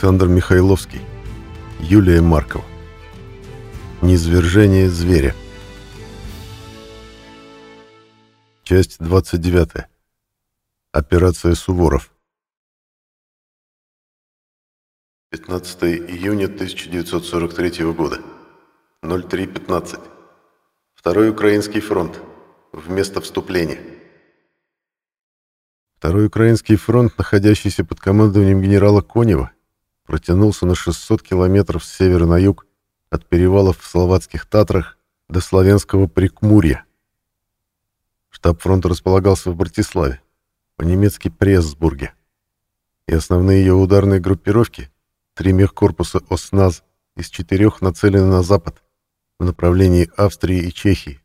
Александр Михайловский. Юлия Маркова. Низвержение зверя. Часть 29. Операция Суворов. 15 июня 1943 года. 03.15. Второй Украинский фронт. Вместо вступления. Второй Украинский фронт, находящийся под командованием генерала Конева, протянулся на 600 километров с севера на юг от перевалов в Словацких Татрах до Славянского Прикмурья. Штаб фронта располагался в Братиславе, по-немецки Прессбурге, и основные ее ударные группировки, три мехкорпуса ОСНАЗ из четырех нацелены на запад, в направлении Австрии и Чехии.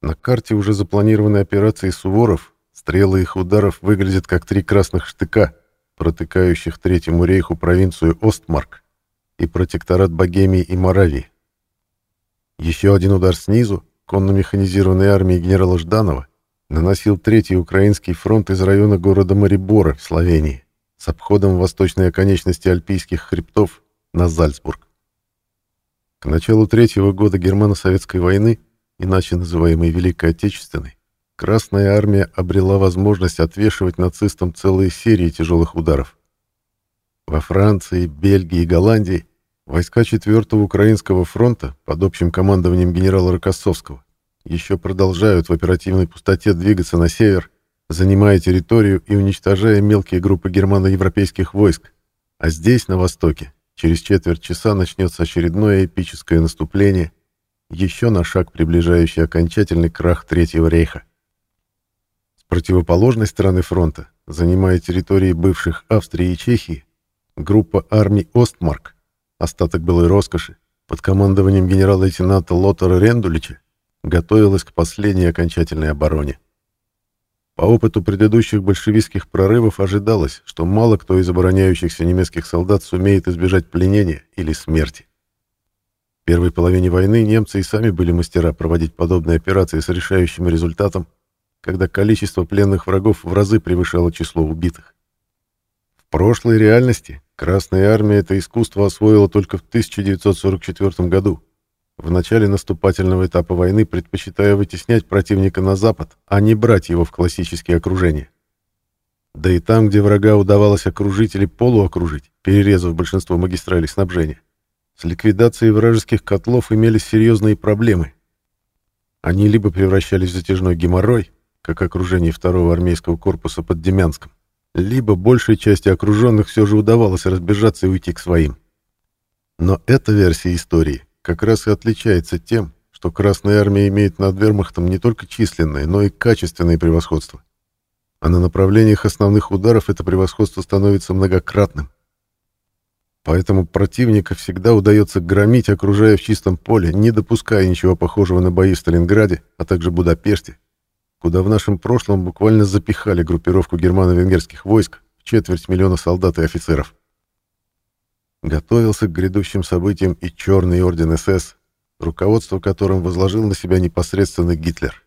На карте уже запланированной операции «Суворов» стрелы их ударов выглядят как три красных штыка, протыкающих Третьему рейху провинцию Остмарк и протекторат Богемии и Моравии. Еще один удар снизу, конно-механизированной армии генерала Жданова, наносил Третий Украинский фронт из района города Марибора в Словении с обходом восточной оконечности Альпийских хребтов на Зальцбург. К началу третьего года Германо-Советской войны, иначе называемой Великой Отечественной, Красная армия обрела возможность отвешивать нацистам целые серии тяжелых ударов. Во Франции, Бельгии и Голландии войска 4-го Украинского фронта под общим командованием генерала Рокоссовского еще продолжают в оперативной пустоте двигаться на север, занимая территорию и уничтожая мелкие группы германо-европейских войск, а здесь, на востоке, через четверть часа начнется очередное эпическое наступление, еще на шаг приближающий окончательный крах Третьего рейха противоположной стороны фронта, занимая территории бывших Австрии и Чехии, группа армий Остмарк, остаток былой роскоши, под командованием генерал-лейтенанта Лотера Рендулича, готовилась к последней окончательной обороне. По опыту предыдущих большевистских прорывов ожидалось, что мало кто из обороняющихся немецких солдат сумеет избежать пленения или смерти. В первой половине войны немцы и сами были мастера проводить подобные операции с решающим результатом когда количество пленных врагов в разы превышало число убитых. В прошлой реальности Красная Армия это искусство освоила только в 1944 году, в начале наступательного этапа войны предпочитая вытеснять противника на запад, а не брать его в классические окружения. Да и там, где врага удавалось окружить или полуокружить, перерезав большинство магистралей снабжения, с ликвидацией вражеских котлов имелись серьезные проблемы. Они либо превращались в затяжной геморрой, как окружение второго армейского корпуса под Демянском, либо большей части окруженных все же удавалось разбежаться и уйти к своим. Но эта версия истории как раз и отличается тем, что Красная Армия имеет над вермахтом не только численное, но и качественное превосходство. А на направлениях основных ударов это превосходство становится многократным. Поэтому противника всегда удается громить, окружая в чистом поле, не допуская ничего похожего на бои в Сталинграде, а также Будапеште, куда в нашем прошлом буквально запихали группировку германо-венгерских войск в четверть миллиона солдат и офицеров. Готовился к грядущим событиям и Черный орден СС, руководство которым возложил на себя непосредственно Гитлер.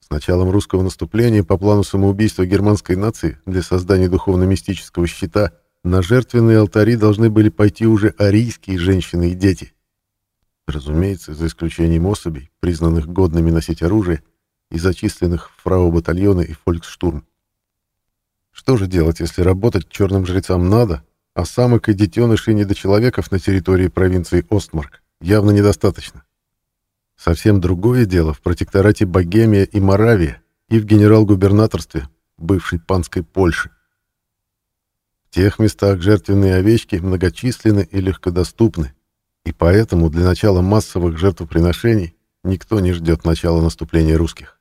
С началом русского наступления по плану самоубийства германской нации для создания духовно-мистического щита на жертвенные алтари должны были пойти уже арийские женщины и дети. Разумеется, за исключением особей, признанных годными носить оружие, и зачисленных в фрау-батальоны и фольксштурм. Что же делать, если работать черным жрецам надо, а самок и детенышей недочеловеков на территории провинции Остмарк явно недостаточно? Совсем другое дело в протекторате Богемия и Моравия и в генерал-губернаторстве бывшей панской Польши. В тех местах жертвенные овечки многочисленны и легкодоступны, и поэтому для начала массовых жертвоприношений никто не ждет начала наступления русских.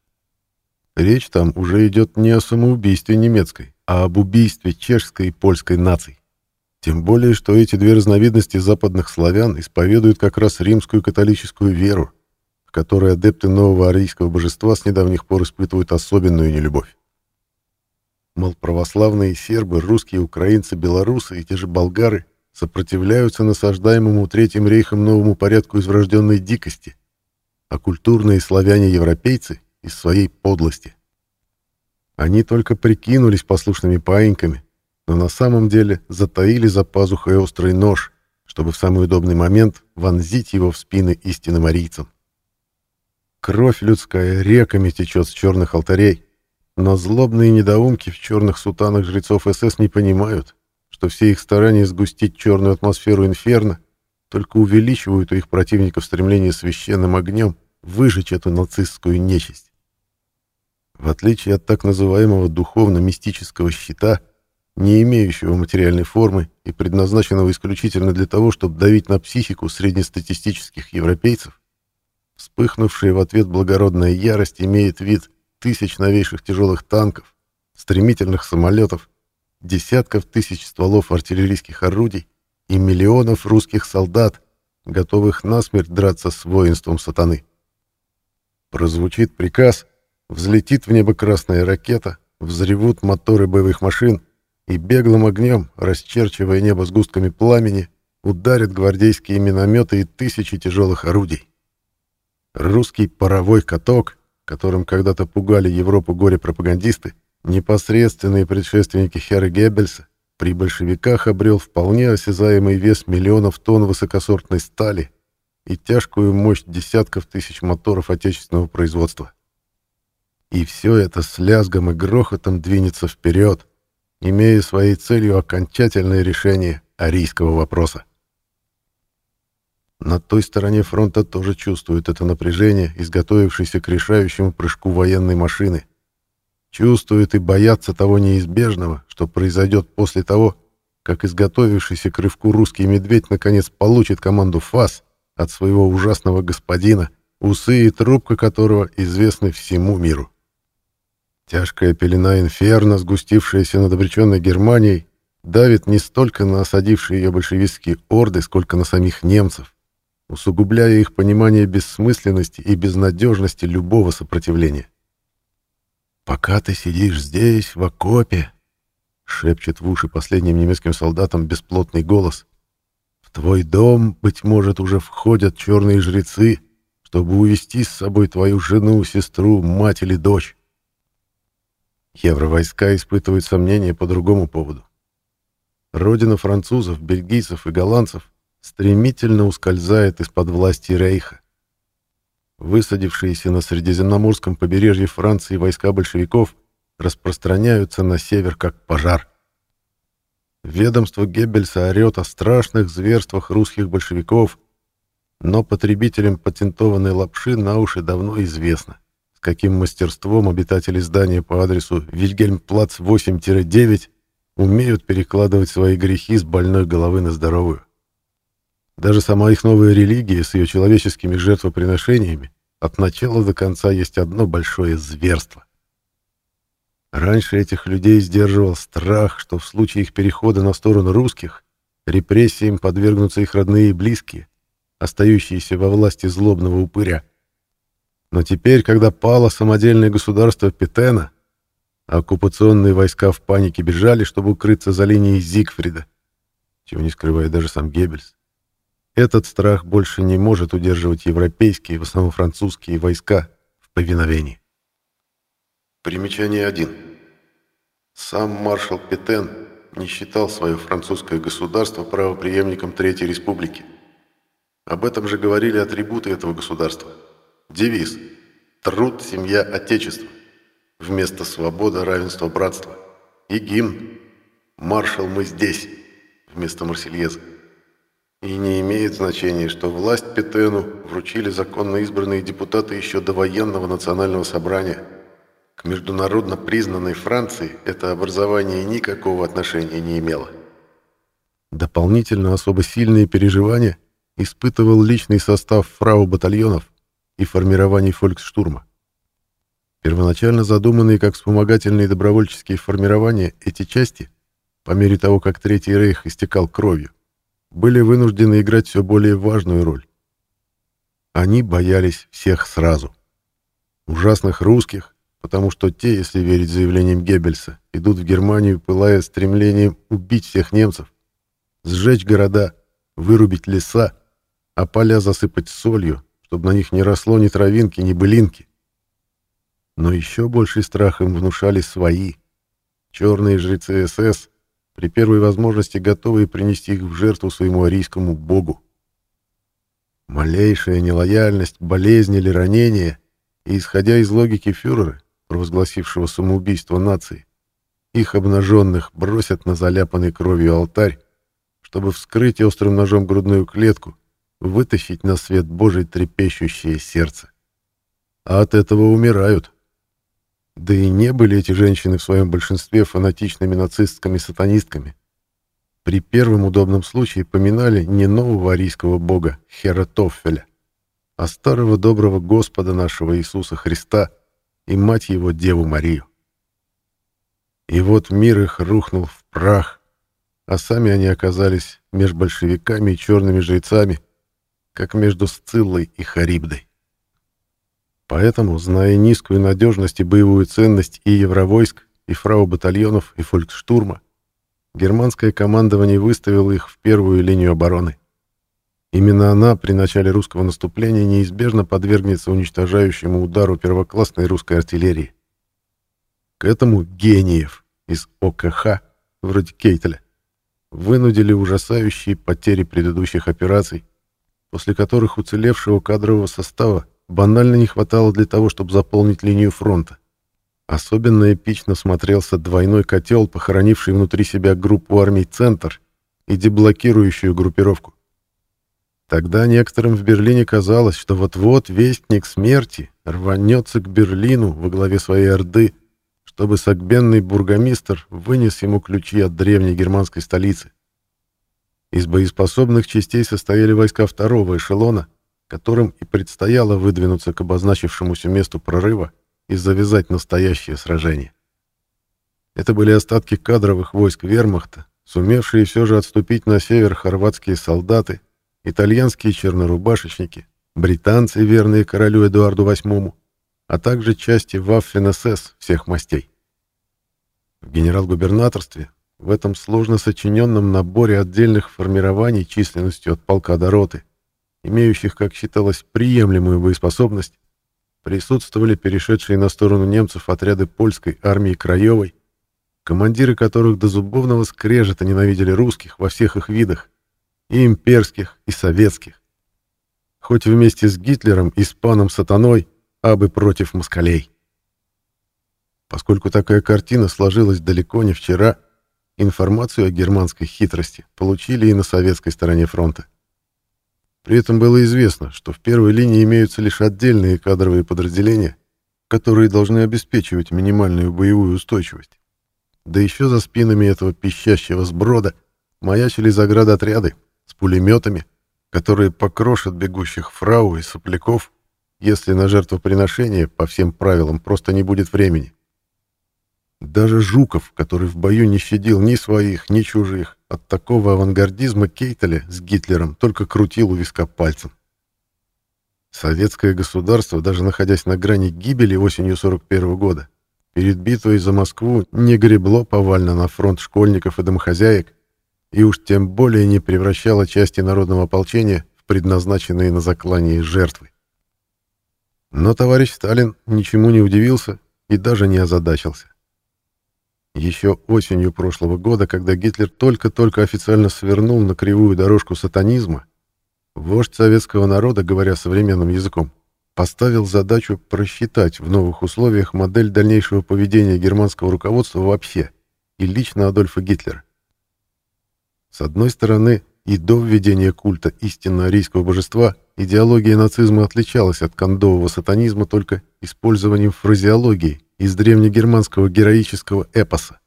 Речь там уже идет не о самоубийстве немецкой, а об убийстве чешской и польской наций. Тем более, что эти две разновидности западных славян исповедуют как раз римскую католическую веру, в которой адепты нового арийского божества с недавних пор испытывают особенную нелюбовь. Мол, православные сербы, русские, украинцы, белорусы и те же болгары сопротивляются насаждаемому Третьим рейхом новому порядку из врожденной дикости, а культурные славяне-европейцы из своей подлости. Они только прикинулись послушными паиньками, но на самом деле затаили за пазухой острый нож, чтобы в самый удобный момент вонзить его в спины истинным арийцам. Кровь людская реками течет с черных алтарей, но злобные недоумки в черных сутанах жрецов СС не понимают, что все их старания сгустить черную атмосферу инферно только увеличивают у их противников стремление священным огнем выжечь эту нацистскую нечисть. В отличие от так называемого духовно-мистического щита, не имеющего материальной формы и предназначенного исключительно для того, чтобы давить на психику среднестатистических европейцев, вспыхнувшая в ответ благородная ярость имеет вид тысяч новейших тяжелых танков, стремительных самолетов, десятков тысяч стволов артиллерийских орудий и миллионов русских солдат, готовых насмерть драться с воинством сатаны. Прозвучит приказ, взлетит в небо красная ракета, взревут моторы боевых машин, и беглым огнем, расчерчивая небо сгустками пламени, ударят гвардейские минометы и тысячи тяжелых орудий. Русский паровой каток, которым когда-то пугали Европу горе-пропагандисты, непосредственные предшественники Хера Геббельса, при большевиках обрел вполне осязаемый вес миллионов тонн высокосортной стали и тяжкую мощь десятков тысяч моторов отечественного производства. И все это с лязгом и грохотом двинется вперед, имея своей целью окончательное решение арийского вопроса. На той стороне фронта тоже чувствуют это напряжение, изготовившееся к решающему прыжку военной машины. Чувствуют и боятся того неизбежного, что произойдет после того, как изготовившийся к рывку русский медведь наконец получит команду ФАС от своего ужасного господина, усы и трубка которого известны всему миру. Тяжкая пелена инферно, сгустившаяся над обреченной Германией, давит не столько на осадившие ее большевистские орды, сколько на самих немцев, усугубляя их понимание бессмысленности и безнадежности любого сопротивления. «Пока ты сидишь здесь, в окопе», — шепчет в уши последним немецким солдатам бесплотный голос, «в твой дом, быть может, уже входят черные жрецы, чтобы увести с собой твою жену, сестру, мать или дочь». Евровойска испытывают сомнения по другому поводу. Родина французов, бельгийцев и голландцев стремительно ускользает из-под власти Рейха. Высадившиеся на Средиземноморском побережье Франции войска большевиков распространяются на север как пожар. Ведомство Геббельса орет о страшных зверствах русских большевиков, но потребителям патентованной лапши на уши давно известно каким мастерством обитатели здания по адресу Вильгельмплац 8-9 умеют перекладывать свои грехи с больной головы на здоровую. Даже сама их новая религия с ее человеческими жертвоприношениями от начала до конца есть одно большое зверство. Раньше этих людей сдерживал страх, что в случае их перехода на сторону русских репрессиям подвергнутся их родные и близкие, остающиеся во власти злобного упыря. Но теперь, когда пало самодельное государство Петена, оккупационные войска в панике бежали, чтобы укрыться за линией Зигфрида, чего не скрывает даже сам Геббельс, этот страх больше не может удерживать европейские, в основном французские войска в повиновении. Примечание 1. Сам маршал Петен не считал свое французское государство правопреемником Третьей Республики. Об этом же говорили атрибуты этого государства – Девиз «Труд, семья, отечество» вместо «Свобода, равенство, братство» и гимн «Маршал, мы здесь» вместо «Марсельеза». И не имеет значения, что власть Петену вручили законно избранные депутаты еще до военного национального собрания. К международно признанной Франции это образование никакого отношения не имело. Дополнительно особо сильные переживания испытывал личный состав фрау батальонов, и формирований фольксштурма. Первоначально задуманные как вспомогательные добровольческие формирования, эти части, по мере того, как Третий Рейх истекал кровью, были вынуждены играть все более важную роль. Они боялись всех сразу. Ужасных русских, потому что те, если верить заявлениям Геббельса, идут в Германию, пылая стремлением убить всех немцев, сжечь города, вырубить леса, а поля засыпать солью, чтобы на них не росло ни травинки, ни былинки. Но еще больший страх им внушали свои, черные жрецы СС, при первой возможности готовые принести их в жертву своему арийскому богу. Малейшая нелояльность, болезнь или ранение, и, исходя из логики фюрера, провозгласившего самоубийство нации, их обнаженных бросят на заляпанный кровью алтарь, чтобы вскрыть острым ножом грудную клетку, вытащить на свет Божий трепещущее сердце. А от этого умирают. Да и не были эти женщины в своем большинстве фанатичными нацистками-сатанистками. При первом удобном случае поминали не нового арийского бога Хератофеля, а старого доброго Господа нашего Иисуса Христа и мать его Деву Марию. И вот мир их рухнул в прах, а сами они оказались между большевиками и черными жрецами, как между Сциллой и Харибдой. Поэтому, зная низкую надежность и боевую ценность и евровойск, и фрау-батальонов, и фольксштурма, германское командование выставило их в первую линию обороны. Именно она при начале русского наступления неизбежно подвергнется уничтожающему удару первоклассной русской артиллерии. К этому гениев из ОКХ, вроде Кейтеля, вынудили ужасающие потери предыдущих операций, после которых уцелевшего кадрового состава банально не хватало для того, чтобы заполнить линию фронта. Особенно эпично смотрелся двойной котел, похоронивший внутри себя группу армий «Центр» и деблокирующую группировку. Тогда некоторым в Берлине казалось, что вот-вот вестник смерти рванется к Берлину во главе своей орды, чтобы сагбенный бургомистр вынес ему ключи от древней германской столицы. Из боеспособных частей состояли войска второго эшелона, которым и предстояло выдвинуться к обозначившемуся месту прорыва и завязать настоящее сражение. Это были остатки кадровых войск вермахта, сумевшие все же отступить на север хорватские солдаты, итальянские чернорубашечники, британцы, верные королю Эдуарду VIII, а также части Waffen-СС всех мастей. В генерал-губернаторстве, в этом сложно сочиненном наборе отдельных формирований численностью от полка до роты, имеющих, как считалось, приемлемую боеспособность, присутствовали перешедшие на сторону немцев отряды польской армии Краевой, командиры которых до зубовного скрежета ненавидели русских во всех их видах, и имперских, и советских. Хоть вместе с Гитлером и с паном Сатаной, а бы против москалей. Поскольку такая картина сложилась далеко не вчера, информацию о германской хитрости получили и на советской стороне фронта. При этом было известно, что в первой линии имеются лишь отдельные кадровые подразделения, которые должны обеспечивать минимальную боевую устойчивость. Да еще за спинами этого пищащего сброда маячили заградотряды с пулеметами, которые покрошат бегущих фрау и сопляков, если на жертвоприношение по всем правилам просто не будет времени. Даже Жуков, который в бою не щадил ни своих, ни чужих, от такого авангардизма Кейтеля с Гитлером только крутил у виска пальцем. Советское государство, даже находясь на грани гибели осенью 41 года, перед битвой за Москву не гребло повально на фронт школьников и домохозяек, и уж тем более не превращало части народного ополчения в предназначенные на заклание жертвы. Но товарищ Сталин ничему не удивился и даже не озадачился. Еще осенью прошлого года, когда Гитлер только-только официально свернул на кривую дорожку сатанизма, вождь советского народа, говоря современным языком, поставил задачу просчитать в новых условиях модель дальнейшего поведения германского руководства вообще и лично Адольфа Гитлера. С одной стороны, и до введения культа истинно арийского божества идеология нацизма отличалась от кондового сатанизма только использованием фразеологии из древнегерманского героического эпоса.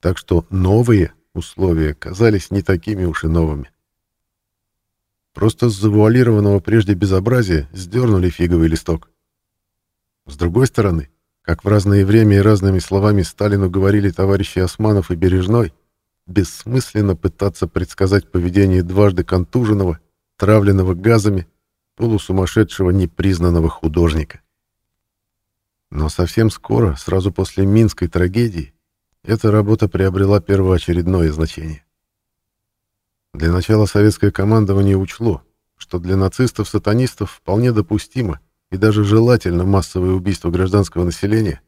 Так что новые условия казались не такими уж и новыми. Просто с завуалированного прежде безобразия сдернули фиговый листок. С другой стороны, как в разное время и разными словами Сталину говорили товарищи Османов и Бережной, бессмысленно пытаться предсказать поведение дважды контуженного, травленного газами, полусумасшедшего непризнанного художника. Но совсем скоро, сразу после Минской трагедии, эта работа приобрела первоочередное значение. Для начала советское командование учло, что для нацистов-сатанистов вполне допустимо и даже желательно массовое убийство гражданского населения,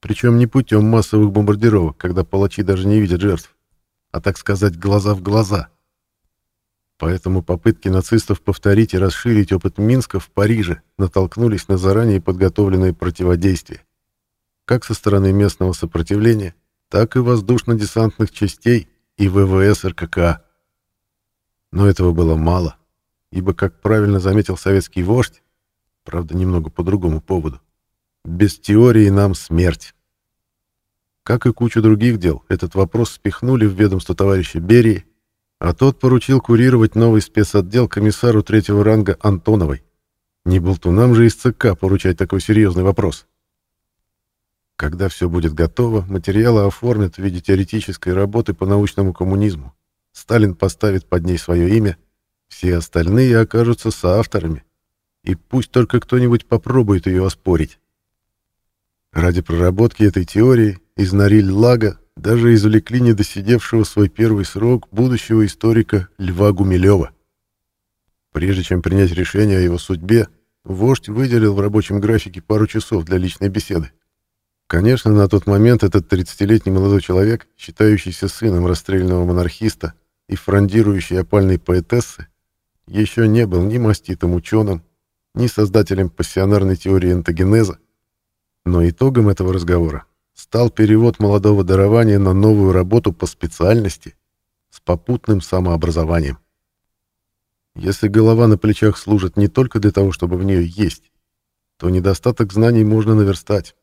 причем не путем массовых бомбардировок, когда палачи даже не видят жертв, а, так сказать, глаза в глаза. Поэтому попытки нацистов повторить и расширить опыт Минска в Париже натолкнулись на заранее подготовленное противодействие. Как со стороны местного сопротивления, так и воздушно-десантных частей и ВВС РККА. Но этого было мало, ибо, как правильно заметил советский вождь, правда, немного по другому поводу, без теории нам смерть. Как и кучу других дел, этот вопрос спихнули в ведомство товарища Берии, а тот поручил курировать новый спецотдел комиссару третьего ранга Антоновой. Не болтунам же из ЦК поручать такой серьезный вопрос. Когда все будет готово, материалы оформят в виде теоретической работы по научному коммунизму. Сталин поставит под ней свое имя, все остальные окажутся соавторами. И пусть только кто-нибудь попробует ее оспорить. Ради проработки этой теории из Нориль-Лага даже извлекли недосидевшего свой первый срок будущего историка Льва Гумилева. Прежде чем принять решение о его судьбе, вождь выделил в рабочем графике пару часов для личной беседы. Конечно, на тот момент этот 30-летний молодой человек, считающийся сыном расстрелянного монархиста и фрондирующий опальной поэтессы, еще не был ни маститым ученым, ни создателем пассионарной теории энтогенеза, но итогом этого разговора стал перевод молодого дарования на новую работу по специальности с попутным самообразованием. Если голова на плечах служит не только для того, чтобы в нее есть, то недостаток знаний можно наверстать,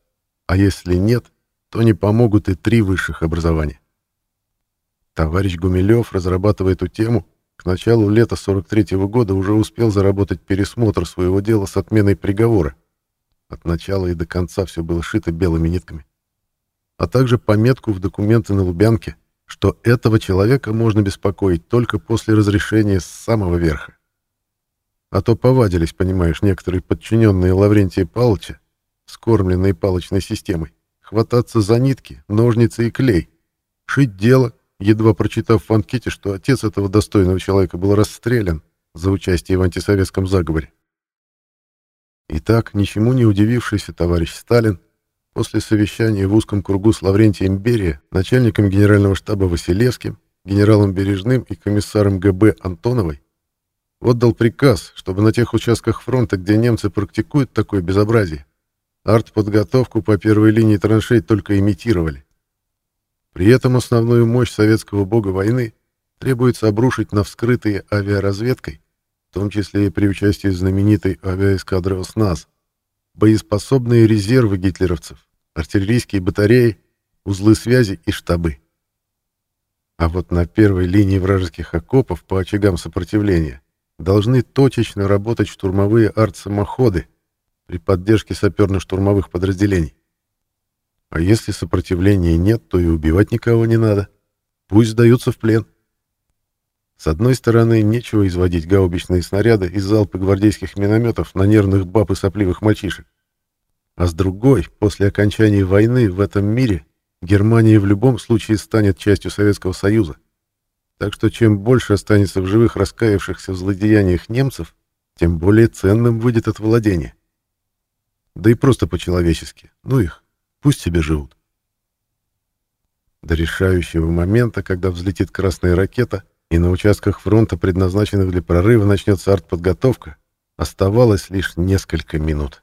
а если нет, то не помогут и три высших образования. Товарищ Гумилев, разрабатывая эту тему, к началу лета 43 -го года уже успел заработать пересмотр своего дела с отменой приговора. От начала и до конца все было шито белыми нитками а также пометку в документы на Лубянке, что этого человека можно беспокоить только после разрешения с самого верха. А то повадились, понимаешь, некоторые подчиненные Лаврентия Павловича, скормленные палочной системой, хвататься за нитки, ножницы и клей, шить дело, едва прочитав в анкете, что отец этого достойного человека был расстрелян за участие в антисоветском заговоре. Итак, ничему не удивившийся товарищ Сталин После совещания в узком кругу с Лаврентием Берия, начальником генерального штаба Василевским, генералом Бережным и комиссаром ГБ Антоновой, отдал приказ, чтобы на тех участках фронта, где немцы практикуют такое безобразие, артподготовку по первой линии траншей только имитировали. При этом основную мощь советского бога войны требуется обрушить на вскрытые авиаразведкой, в том числе и при участии знаменитой авиаэскадры ОСНАЗ, боеспособные резервы гитлеровцев, артиллерийские батареи, узлы связи и штабы. А вот на первой линии вражеских окопов по очагам сопротивления должны точечно работать штурмовые артсамоходы при поддержке саперно-штурмовых подразделений. А если сопротивления нет, то и убивать никого не надо. Пусть сдаются в плен. С одной стороны, нечего изводить гаубичные снаряды из залпы гвардейских минометов на нервных баб и сопливых мальчишек. А с другой, после окончания войны в этом мире Германия в любом случае станет частью Советского Союза. Так что чем больше останется в живых раскаявшихся в злодеяниях немцев, тем более ценным выйдет от владения. Да и просто по-человечески. Ну их, пусть себе живут. До решающего момента, когда взлетит красная ракета, и на участках фронта, предназначенных для прорыва, начнется артподготовка, оставалось лишь несколько минут.